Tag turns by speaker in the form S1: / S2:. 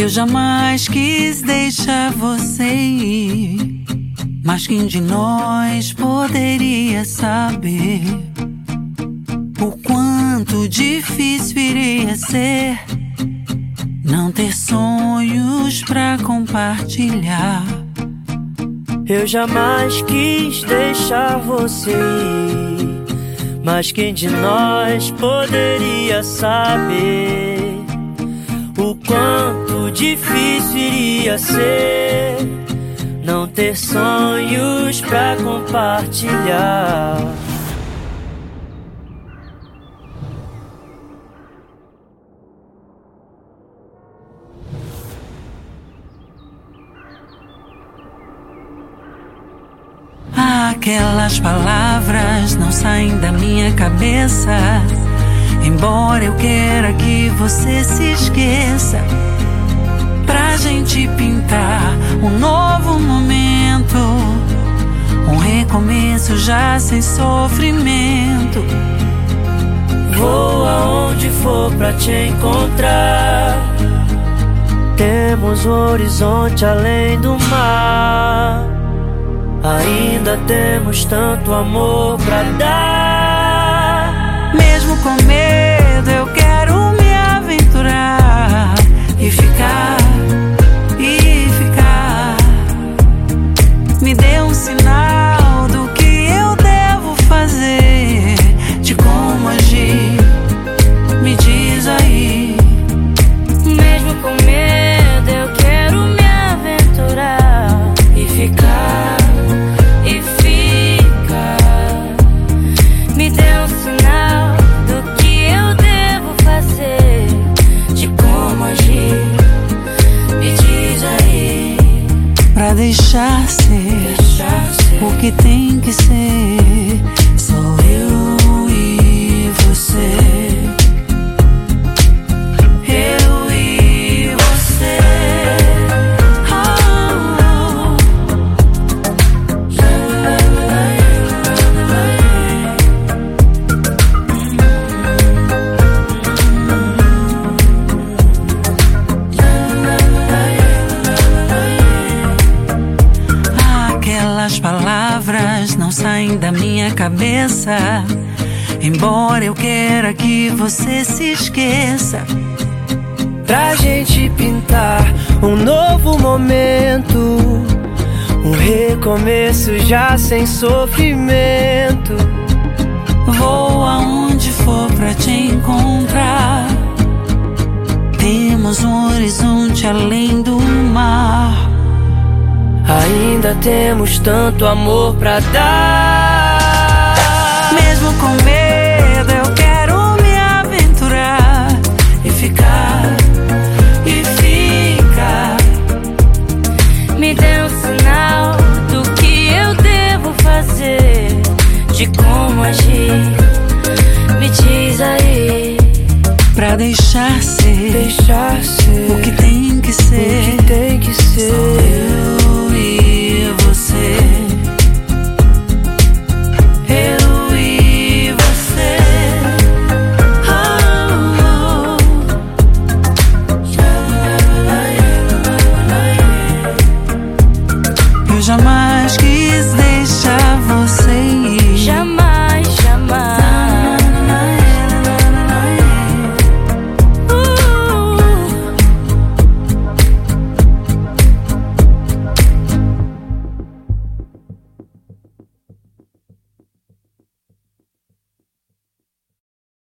S1: Eu jamais quis deixar você ir. Mas quem de nós poderia saber o quanto difícil iria ser não ter sonhos pra compartilhar?
S2: Eu jamais quis deixar você ir. Mas quem de nós poderia saber quanto difícil iria ser não ter sonhos pra compartilhar?
S1: Aquelas palavras não saem da minha cabeça. Embora eu queira que você se esqueça. Pra gente pintar um novo momento. Um recomeço já sem sofrimento.
S2: Vou aonde for pra te encontrar. Temos um horizonte além do mar. Ainda temos tanto amor pra dar.
S1: Mesmo com medo, ser
S2: ser.
S1: o que tem que ser. Sou eu e você. Cabeça. Embora eu queira que você se esqueça.
S2: Pra gente pintar um novo momento. Um recomeço já sem sofrimento.
S1: Vou aonde for pra te encontrar. Temos um horizonte além do mar.
S2: Ainda temos tanto amor pra dar.
S3: De como agir. Me diz aí,
S1: Pra deixar ser
S2: Deixar ser
S1: o que tem que
S2: o
S1: ser.
S2: que tem que ser.